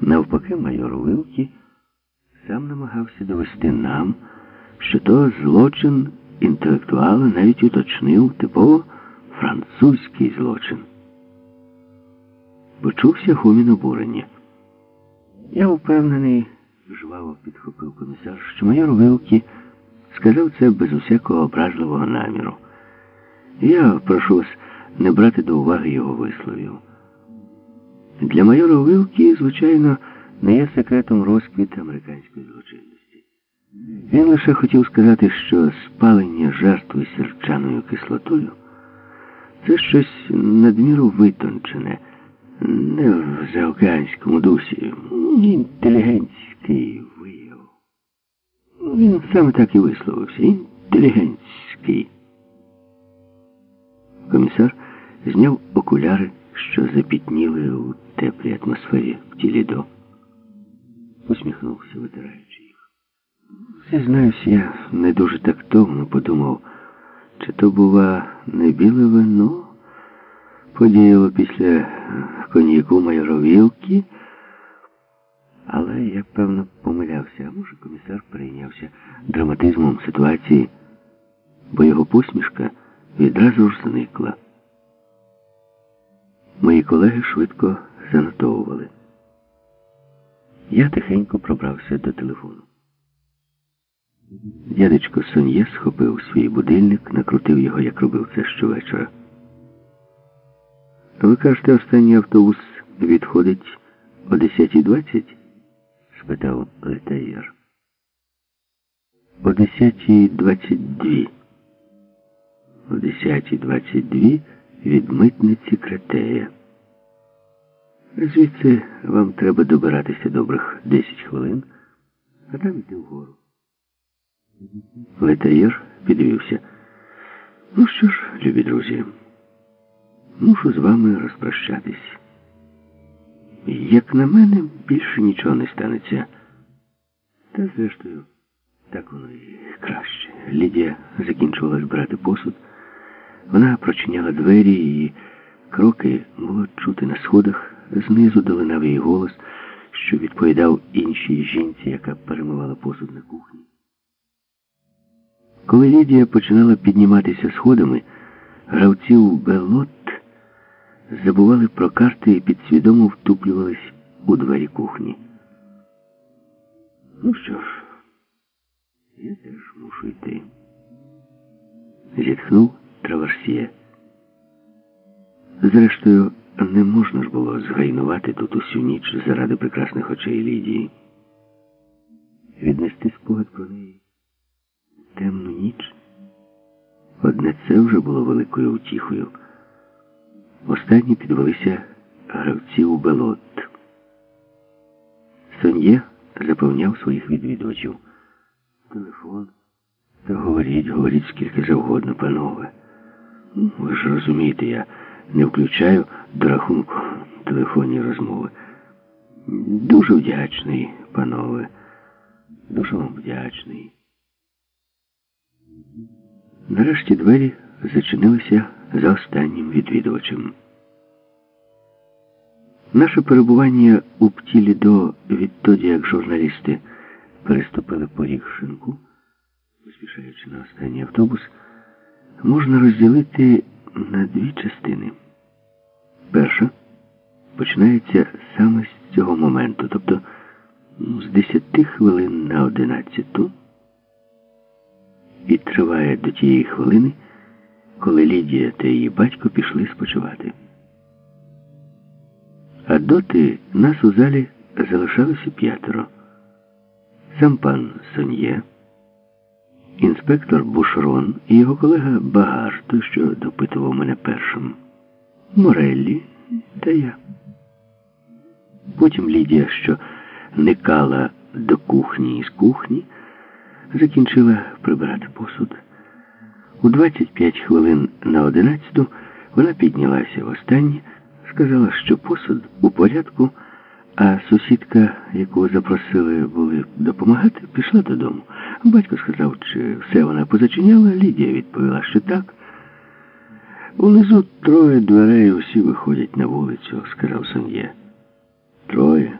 Навпаки, майор Вилкі сам намагався довести нам, що то злочин інтелектуала навіть уточнив типово французький злочин. Почувся гумін обурення. Я впевнений, жваво підхопив комісар, що майор Вилкі сказав це без усякого ображливого наміру. Я прошу вас не брати до уваги його висловів. Для майора Вилкі, звичайно, не є секретом розквіт американської злочинності. Він лише хотів сказати, що спалення жертви сірчаною кислотою це щось надміру витончене, не в заокеанському дусі, інтелігентський вияв. Він саме так і висловився. Інтелігентський. Комісар зняв окуляри, що запітніли у теплій атмосфері в тілі до. Усміхнувся, витираючи їх. Зізнаюсь, я не дуже тактовно подумав, чи то, бува, не біле вино подіяло після коньяку майоровілки, але я, певно, помилявся, а може комісар прийнявся драматизмом ситуації, бо його посмішка відразу ж зникла. Мої колеги швидко занотовували. Я тихенько пробрався до телефону. Дядечко Сон'є схопив свій будильник, накрутив його, як робив це щовечора. Ви кажете, останній автобус відходить о 10.20? спитав Летаєр. О 10.22. О 10.22 від митниці Кретея. Звідси вам треба добиратися добрих 10 хвилин, а там йти вгору. Летаєр підвівся. Ну що ж, любі друзі, мушу з вами розпрощатись. Як на мене, більше нічого не станеться. Та, зрештою, так воно і краще. Лідія закінчувала збирати посуд. Вона прочиняла двері і кроки було чути на сходах. Знизу долинав її голос, що відповідав іншій жінці, яка перемивала посуд на кухні. Коли Лідія починала підніматися сходами, гравці у Белот забували про карти і підсвідомо втуплювались у двері кухні. Ну що ж, я теж мушу йти. Зітхнув Траверсія. Зрештою, не можна ж було згайнувати тут усю ніч заради прекрасних очей Лідії. Віднести спогад про неї темну ніч. Одне це вже було великою утіхою. Останні підвелися гравці у белот. Сон'є запевняв своїх відвідувачів. Телефон. Та говоріть, говоріть скільки завгодно, панове. Ви ж розумієте, я не включаю до рахунку телефонні розмови. Дуже вдячний, панове. Дуже вам вдячний. Нарешті двері зачинилися за останнім відвідувачем. Наше перебування у птілі до відтоді, як журналісти переступили поріг шинку, поспішаючи на останній автобус, можна розділити на дві частини. Перша починається саме з цього моменту, тобто ну, з 10 хвилин на 11 і триває до тієї хвилини, коли Лідія та її батько пішли спочивати. А доти нас у залі залишалося п'ятеро. Сам пан Сон'є, інспектор Бушрон і його колега Багар, той, що допитував мене першим, Мореллі та я. Потім Лідія, що никала до кухні і з кухні, закінчила прибирати посуд. У 25 хвилин на 11 вона піднялася в останнє, сказала, що посуд у порядку, а сусідка, яку запросили були допомагати, пішла додому. Батько сказав, чи все вона позачиняла, Лідія відповіла, що так. Унизу троє дверей усі виходять на вулицю, сказав Сон'є. Троє.